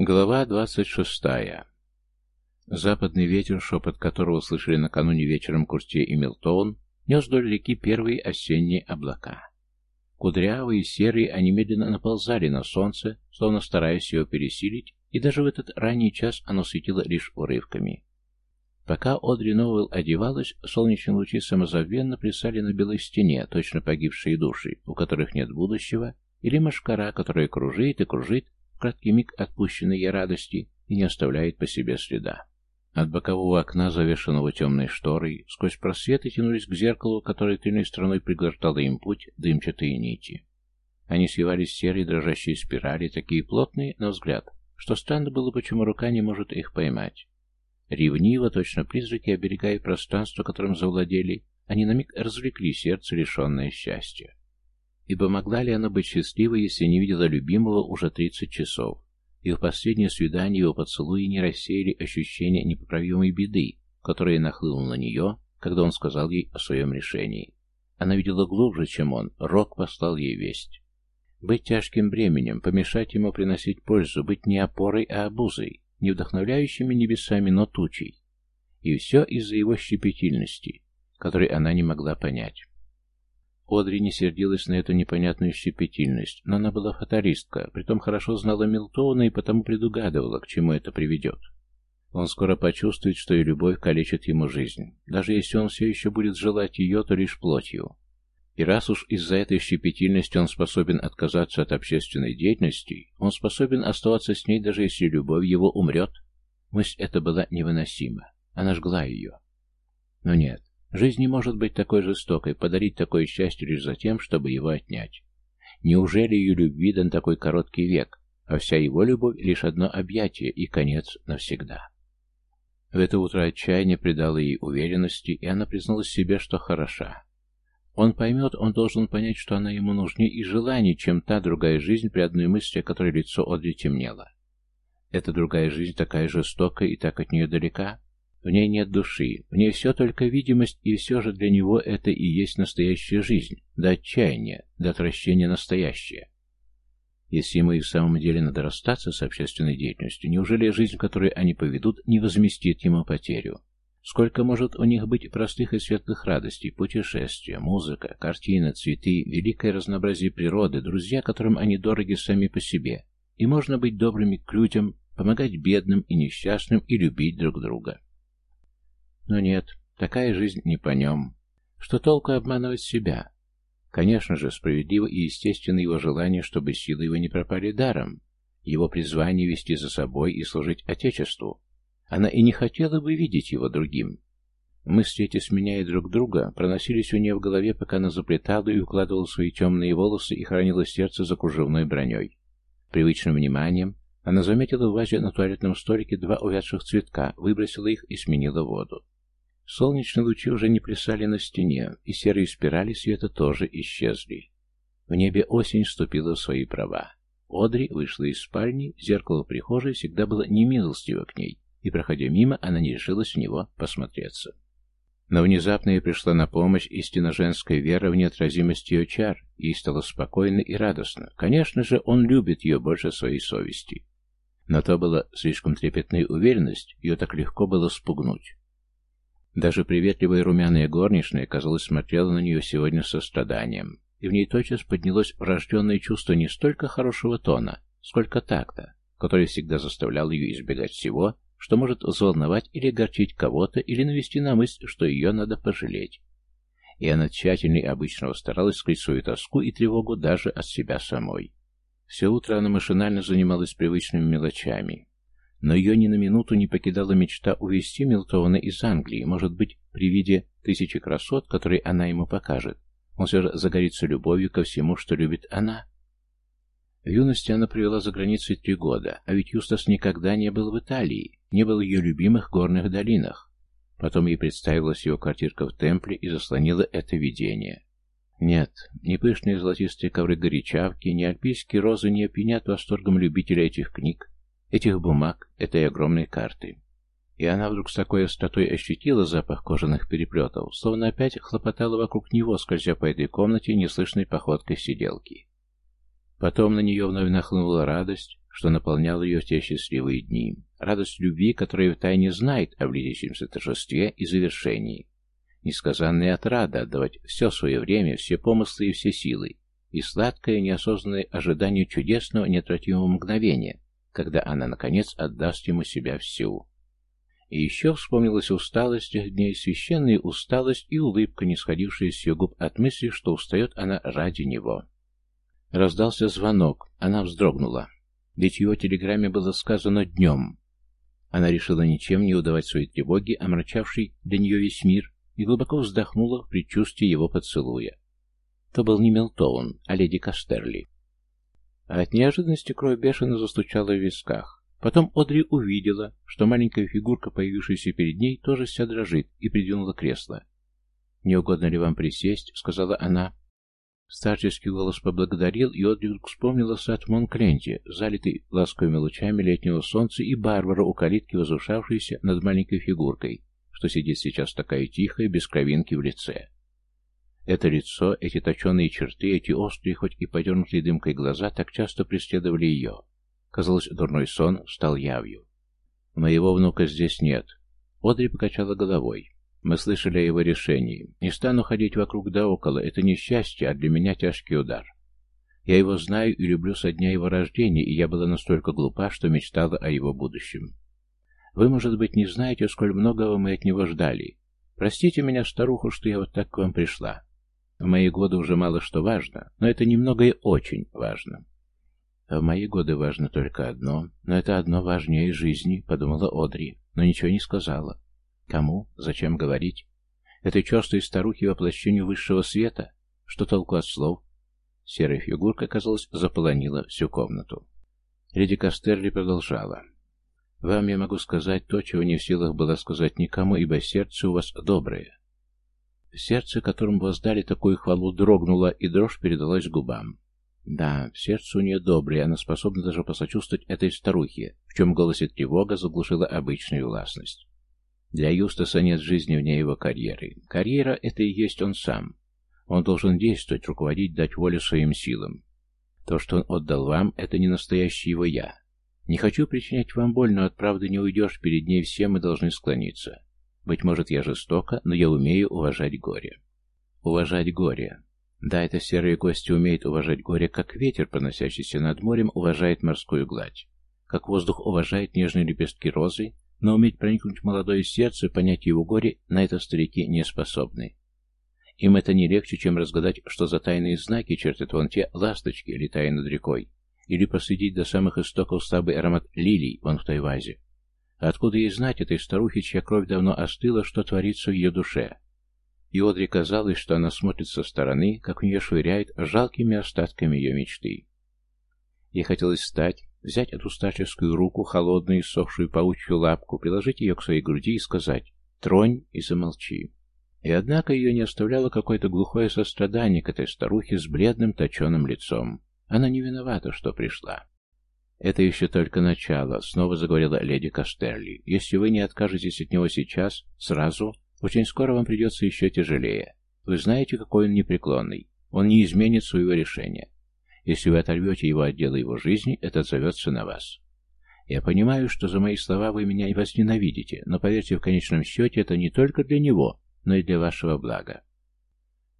Глава двадцать шестая. Западный ветер, шепот которого слышали накануне вечером Куртье и Милтон, нес вдоль реки первые осенние облака. Кудрявые, серые, они медленно наползали на солнце, словно стараясь его пересилить, и даже в этот ранний час оно светило лишь урывками. Пока Одри Новелл одевалась, солнечные лучи самозабвенно плясали на белой стене, точно погибшие души, у которых нет будущего, или машкара, которая кружит и кружит, краткий миг отпущенной ей радости и не оставляет по себе следа. От бокового окна, завешенного темной шторой, сквозь просветы тянулись к зеркалу, которое тыльной стороной пригортало им путь дымчатые нити. Они свивались серые дрожащие спирали, такие плотные, на взгляд, что странно было, почему рука не может их поймать. Ревниво, точно призраки, оберегая пространство, которым завладели, они на миг развлекли сердце, лишенное счастья. Ибо могла ли она быть счастливой, если не видела любимого уже тридцать часов? Их последнее свидание, его поцелуи не рассеяли ощущение непоправимой беды, которая нахлынула на нее, когда он сказал ей о своем решении. Она видела глубже, чем он, Рок послал ей весть. Быть тяжким бременем, помешать ему приносить пользу, быть не опорой, а обузой, не вдохновляющими небесами, но тучей. И все из-за его щепетильности, которой она не могла понять. Одри не сердилась на эту непонятную щепетильность, но она была фаталистка, притом хорошо знала Милтона и потому предугадывала, к чему это приведет. Он скоро почувствует, что и любовь калечит ему жизнь. Даже если он все еще будет желать ее, то лишь плотью. И раз уж из-за этой щепетильности он способен отказаться от общественной деятельности, он способен оставаться с ней, даже если любовь его умрет. Мысль эта была невыносима. Она жгла ее. Но нет, Жизнь не может быть такой жестокой, подарить такое счастье лишь за тем, чтобы его отнять. Неужели ее любви дан такой короткий век, а вся его любовь лишь одно объятие и конец навсегда? В это утро отчаяние придало ей уверенности, и она призналась себе, что хороша. Он поймет, он должен понять, что она ему нужнее и желаний, чем та другая жизнь, при одной мысли, о которой лицо Одри темнело. Эта другая жизнь такая жестокая и так от нее далека, в ней нет души, в ней все только видимость, и все же для него это и есть настоящая жизнь, до отчаяния, до отвращения настоящее. Если ему и в самом деле надо расстаться с общественной деятельностью, неужели жизнь, которую они поведут, не возместит ему потерю? Сколько может у них быть простых и светлых радостей, путешествия, музыка, картины, цветы, великое разнообразие природы, друзья, которым они дороги сами по себе. И можно быть добрыми к людям, помогать бедным и несчастным и любить друг друга. Но нет, такая жизнь не по нем. Что толку обманывать себя? Конечно же, справедливо и естественно его желание, чтобы силы его не пропали даром. Его призвание вести за собой и служить Отечеству. Она и не хотела бы видеть его другим. Мысли эти, сменяя друг друга, проносились у нее в голове, пока она заплетала и укладывала свои темные волосы и хранила сердце за кружевной броней. Привычным вниманием она заметила в вазе на туалетном столике два увядших цветка, выбросила их и сменила воду. Солнечные лучи уже не плясали на стене, и серые спирали света тоже исчезли. В небе осень вступила в свои права. Одри вышла из спальни, зеркало в прихожей всегда было немилостиво к ней, и, проходя мимо, она не решилась в него посмотреться. Но внезапно ей пришла на помощь истинно женская вера в неотразимость ее чар, ей стало спокойно и радостно. Конечно же, он любит ее больше своей совести. Но то была слишком трепетная уверенность, ее так легко было спугнуть. Даже приветливая румяная горничная, казалось, смотрела на нее сегодня со страданием, и в ней тотчас поднялось врожденное чувство не столько хорошего тона, сколько такта, который всегда заставлял ее избегать всего, что может взволновать или огорчить кого-то, или навести на мысль, что ее надо пожалеть. И она тщательно и обычного старалась скрыть свою тоску и тревогу даже от себя самой. Все утро она машинально занималась привычными мелочами, но ее ни на минуту не покидала мечта увезти Милтона из Англии, может быть, при виде тысячи красот, которые она ему покажет. Он все же загорится любовью ко всему, что любит она. В юности она провела за границей три года, а ведь Юстас никогда не был в Италии, не был в ее любимых горных долинах. Потом ей представилась его квартирка в Темпле и заслонила это видение. Нет, ни пышные золотистые ковры горячавки, ни альпийские розы не опьянят восторгом любителя этих книг, этих бумаг, этой огромной карты. И она вдруг с такой остротой ощутила запах кожаных переплетов, словно опять хлопотала вокруг него, скользя по этой комнате неслышной походкой сиделки. Потом на нее вновь нахлынула радость, что наполняло ее в те счастливые дни. Радость любви, которая втайне знает о близящемся торжестве и завершении. Несказанная отрада отдавать все свое время, все помыслы и все силы. И сладкое, неосознанное ожидание чудесного, неотвратимого мгновения, когда она, наконец, отдаст ему себя всю. И еще вспомнилась усталость тех дней, священная усталость и улыбка, не сходившая с ее губ от мысли, что устает она ради него. Раздался звонок, она вздрогнула. Ведь его телеграмме было сказано днем. Она решила ничем не удавать своей тревоги, омрачавшей для нее весь мир, и глубоко вздохнула в предчувствии его поцелуя. То был не Мелтоун, а леди Кастерли. А от неожиданности кровь бешено застучала в висках. Потом Одри увидела, что маленькая фигурка, появившаяся перед ней, тоже вся дрожит, и придвинула кресло. «Не угодно ли вам присесть?» — сказала она. Старческий голос поблагодарил, и Одри вспомнила сад в Монкленте, залитый ласковыми лучами летнего солнца, и Барбара у калитки, возвышавшейся над маленькой фигуркой, что сидит сейчас такая тихая, без кровинки в лице. Это лицо, эти точеные черты, эти острые, хоть и подернутые дымкой глаза, так часто преследовали ее. Казалось, дурной сон стал явью. «Моего внука здесь нет». Одри покачала головой. Мы слышали о его решении. Не стану ходить вокруг да около, это не счастье, а для меня тяжкий удар. Я его знаю и люблю со дня его рождения, и я была настолько глупа, что мечтала о его будущем. Вы, может быть, не знаете, сколь многого мы от него ждали. Простите меня, старуху, что я вот так к вам пришла. В мои годы уже мало что важно, но это немного и очень важно. В мои годы важно только одно, но это одно важнее жизни, подумала Одри, но ничего не сказала. Кому? Зачем говорить? Этой черстой старухи воплощению высшего света? Что толку от слов? Серая фигурка, казалось, заполонила всю комнату. Леди Кастерли продолжала. «Вам я могу сказать то, чего не в силах было сказать никому, ибо сердце у вас доброе». Сердце, которому воздали такую хвалу, дрогнуло, и дрожь передалась губам. Да, сердце у нее доброе, она способна даже посочувствовать этой старухе, в чем голосе тревога заглушила обычную властность. Для Юстаса нет жизни вне его карьеры. Карьера — это и есть он сам. Он должен действовать, руководить, дать волю своим силам. То, что он отдал вам, это не настоящий его «я». Не хочу причинять вам боль, но от правды не уйдешь, перед ней все мы должны склониться. Быть может, я жестоко, но я умею уважать горе. Уважать горе. Да, эта серая гостья умеет уважать горе, как ветер, проносящийся над морем, уважает морскую гладь. Как воздух уважает нежные лепестки розы, но уметь проникнуть в молодое сердце, понять его горе, на это старики не способны. Им это не легче, чем разгадать, что за тайные знаки чертят вон те ласточки, летая над рекой, или проследить до самых истоков слабый аромат лилий вон в той вазе. Откуда ей знать этой старухе, чья кровь давно остыла, что творится в ее душе? И Одри казалось, что она смотрит со стороны, как в нее швыряет жалкими остатками ее мечты. Ей хотелось встать, взять эту старческую руку, холодную, иссохшую паучью лапку, приложить ее к своей груди и сказать «Тронь и замолчи». И однако ее не оставляло какое-то глухое сострадание к этой старухе с бледным точеным лицом. Она не виновата, что пришла. «Это еще только начало», — снова заговорила леди Кастерли. «Если вы не откажетесь от него сейчас, сразу, очень скоро вам придется еще тяжелее. Вы знаете, какой он непреклонный. Он не изменит своего решения. Если вы оторвете его от дела его жизни, это отзовется на вас. Я понимаю, что за мои слова вы меня и возненавидите, но поверьте, в конечном счете это не только для него, но и для вашего блага.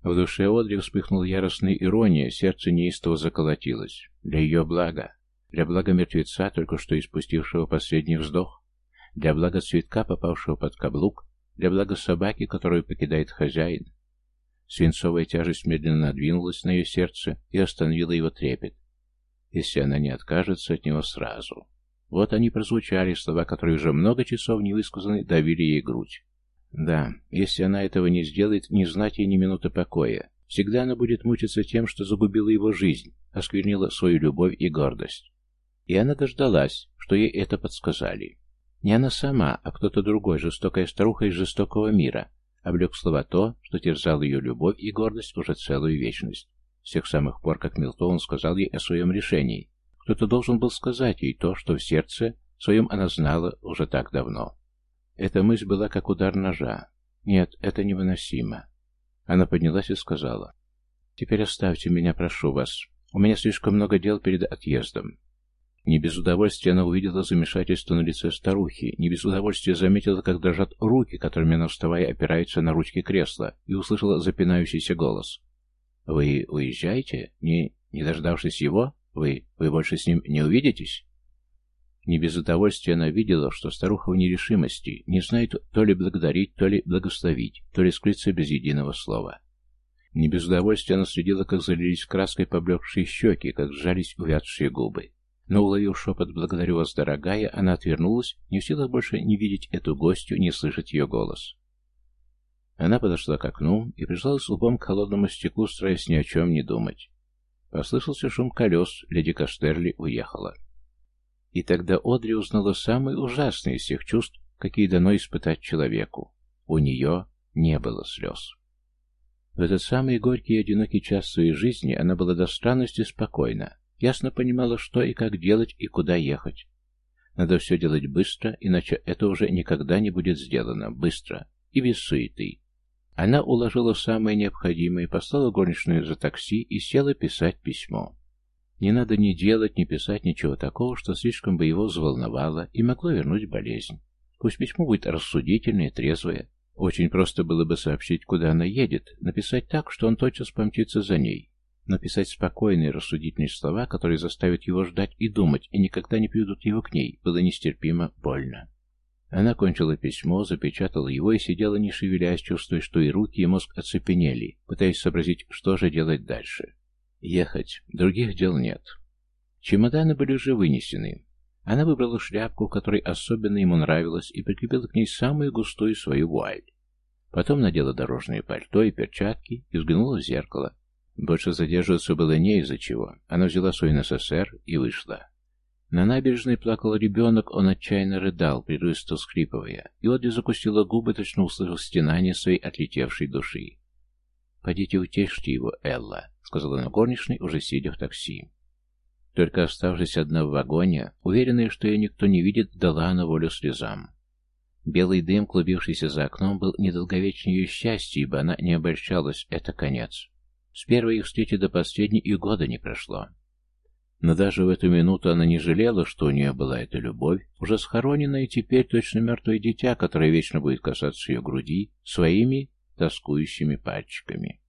В душе Одри вспыхнула яростная ирония, сердце неистово заколотилось. Для ее блага. Для блага мертвеца, только что испустившего последний вздох. Для блага цветка, попавшего под каблук. Для блага собаки, которую покидает хозяин. Свинцовая тяжесть медленно надвинулась на ее сердце и остановила его трепет. Если она не откажется от него сразу. Вот они прозвучали, слова, которые уже много часов не высказаны, давили ей грудь. Да, если она этого не сделает, не знать ей ни минуты покоя. Всегда она будет мучиться тем, что загубила его жизнь, осквернила свою любовь и гордость. И она дождалась, что ей это подсказали. Не она сама, а кто-то другой, жестокая старуха из жестокого мира, облег слова то, что терзал ее любовь и гордость уже целую вечность. С тех самых пор, как Милтон сказал ей о своем решении. Кто-то должен был сказать ей то, что в сердце своем она знала уже так давно. Эта мысль была как удар ножа. Нет, это невыносимо. Она поднялась и сказала. «Теперь оставьте меня, прошу вас. У меня слишком много дел перед отъездом». Не без удовольствия она увидела замешательство на лице старухи, не без удовольствия заметила, как дрожат руки, которыми она, вставая, опирается на ручки кресла, и услышала запинающийся голос. «Вы уезжаете? Не, не дождавшись его? Вы, вы больше с ним не увидитесь?» Не без удовольствия она видела, что старуха в нерешимости, не знает то ли благодарить, то ли благословить, то ли скрыться без единого слова. Не без удовольствия она следила, как залились краской поблекшие щеки, как сжались увядшие губы. Но, уловив шепот «Благодарю вас, дорогая», она отвернулась, не в силах больше не видеть эту гостью, не слышать ее голос. Она подошла к окну и прижалась лбом к холодному стеклу, стараясь ни о чем не думать. Послышался шум колес, леди Кастерли уехала. И тогда Одри узнала самый ужасный из всех чувств, какие дано испытать человеку. У нее не было слез. В этот самый горький и одинокий час своей жизни она была до странности спокойна, Ясно понимала, что и как делать, и куда ехать. Надо все делать быстро, иначе это уже никогда не будет сделано. Быстро. И без суеты. Она уложила самое необходимое, послала горничную за такси и села писать письмо. Не надо ни делать, ни писать ничего такого, что слишком бы его взволновало и могло вернуть болезнь. Пусть письмо будет рассудительное, трезвое. Очень просто было бы сообщить, куда она едет, написать так, что он тотчас помчится за ней. Написать спокойные, рассудительные слова, которые заставят его ждать и думать, и никогда не приведут его к ней, было нестерпимо больно. Она кончила письмо, запечатала его и сидела, не шевелясь, чувствуя, что и руки, и мозг оцепенели, пытаясь сообразить, что же делать дальше. Ехать. Других дел нет. Чемоданы были уже вынесены. Она выбрала шляпку, которой особенно ему нравилась, и прикрепила к ней самую густую свою вуаль. Потом надела дорожное пальто и перчатки и взглянула в зеркало. Больше задерживаться было не из-за чего. Она взяла свой НССР и вышла. На набережной плакал ребенок, он отчаянно рыдал, прерывисто скрипывая, и Одри закусила губы, точно услышав стенание своей отлетевшей души. «Пойдите утешьте его, Элла», — сказала она горничной, уже сидя в такси. Только оставшись одна в вагоне, уверенная, что ее никто не видит, дала она волю слезам. Белый дым, клубившийся за окном, был недолговечнее ее счастья, ибо она не обольщалась, это конец. С первой их встречи до последней и года не прошло. Но даже в эту минуту она не жалела, что у нее была эта любовь, уже схороненная теперь точно мертвое дитя, которое вечно будет касаться ее груди своими тоскующими пальчиками.